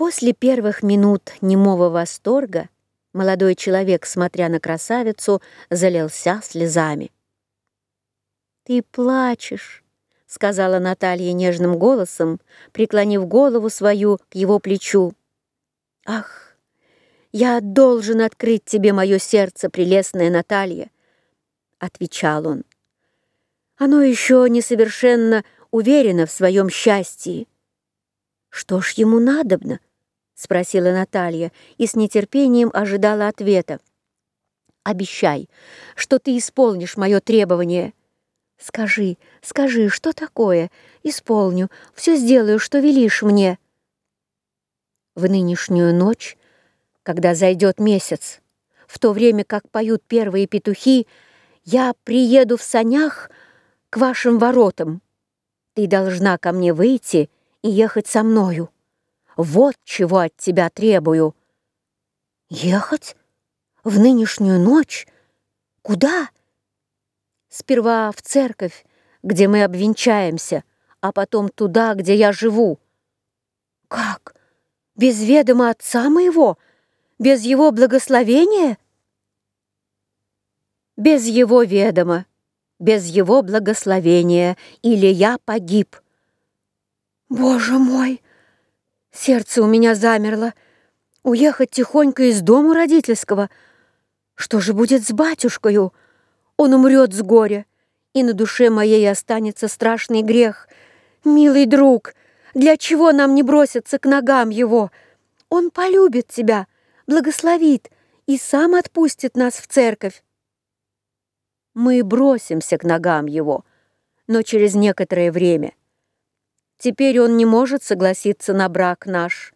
После первых минут немого восторга молодой человек, смотря на красавицу, залился слезами. «Ты плачешь», — сказала Наталья нежным голосом, преклонив голову свою к его плечу. «Ах, я должен открыть тебе мое сердце, прелестная Наталья», — отвечал он. «Оно еще несовершенно уверено в своем счастье. Что ж ему надобно?» — спросила Наталья и с нетерпением ожидала ответа. «Обещай, что ты исполнишь мое требование. Скажи, скажи, что такое? Исполню, все сделаю, что велишь мне». В нынешнюю ночь, когда зайдет месяц, в то время как поют первые петухи, я приеду в санях к вашим воротам. Ты должна ко мне выйти и ехать со мною. Вот чего от тебя требую. Ехать? В нынешнюю ночь? Куда? Сперва в церковь, где мы обвенчаемся, а потом туда, где я живу. Как? Без ведома отца моего? Без его благословения? Без его ведома, без его благословения, или я погиб. Боже мой! Сердце у меня замерло. Уехать тихонько из дома родительского. Что же будет с батюшкою? Он умрет с горя, и на душе моей останется страшный грех. Милый друг, для чего нам не броситься к ногам его? Он полюбит тебя, благословит и сам отпустит нас в церковь. Мы бросимся к ногам его, но через некоторое время. Теперь он не может согласиться на брак наш.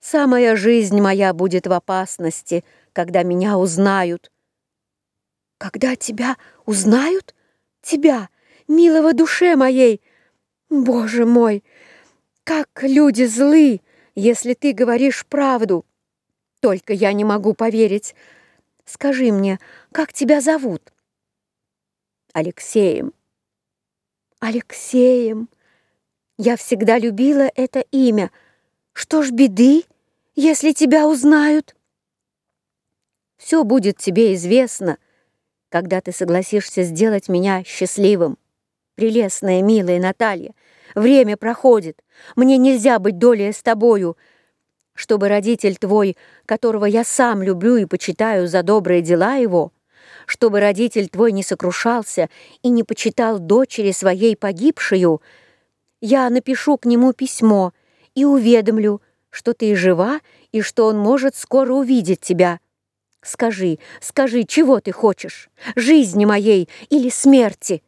Самая жизнь моя будет в опасности, когда меня узнают. Когда тебя узнают? Тебя, милого душе моей! Боже мой, как люди злы, если ты говоришь правду! Только я не могу поверить. Скажи мне, как тебя зовут? Алексеем. Алексеем. Я всегда любила это имя. Что ж беды, если тебя узнают? Все будет тебе известно, когда ты согласишься сделать меня счастливым. Прелестная, милая Наталья, время проходит, мне нельзя быть долей с тобою, чтобы родитель твой, которого я сам люблю и почитаю за добрые дела его, чтобы родитель твой не сокрушался и не почитал дочери своей погибшую, я напишу к нему письмо и уведомлю, что ты жива и что он может скоро увидеть тебя. Скажи, скажи, чего ты хочешь? Жизни моей или смерти?»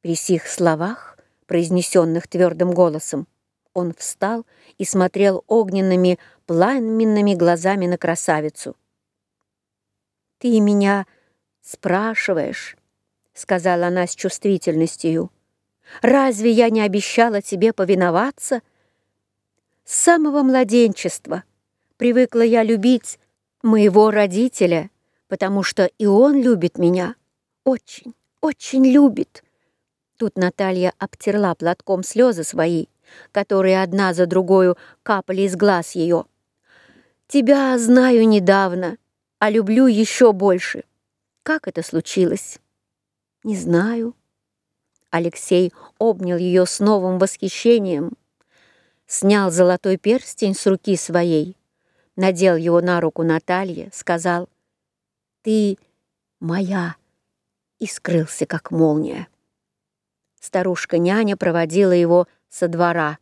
При сих словах, произнесенных твердым голосом, он встал и смотрел огненными, пламенными глазами на красавицу. «Ты меня спрашиваешь?» — сказала она с чувствительностью. Разве я не обещала тебе повиноваться? С самого младенчества привыкла я любить моего родителя, потому что и он любит меня. Очень, очень любит. Тут Наталья обтерла платком слезы свои, которые одна за другою капали из глаз ее. Тебя знаю недавно, а люблю еще больше. Как это случилось? Не знаю. Алексей обнял ее с новым восхищением, снял золотой перстень с руки своей, надел его на руку Наталье, сказал «Ты моя» и скрылся, как молния. Старушка-няня проводила его со двора.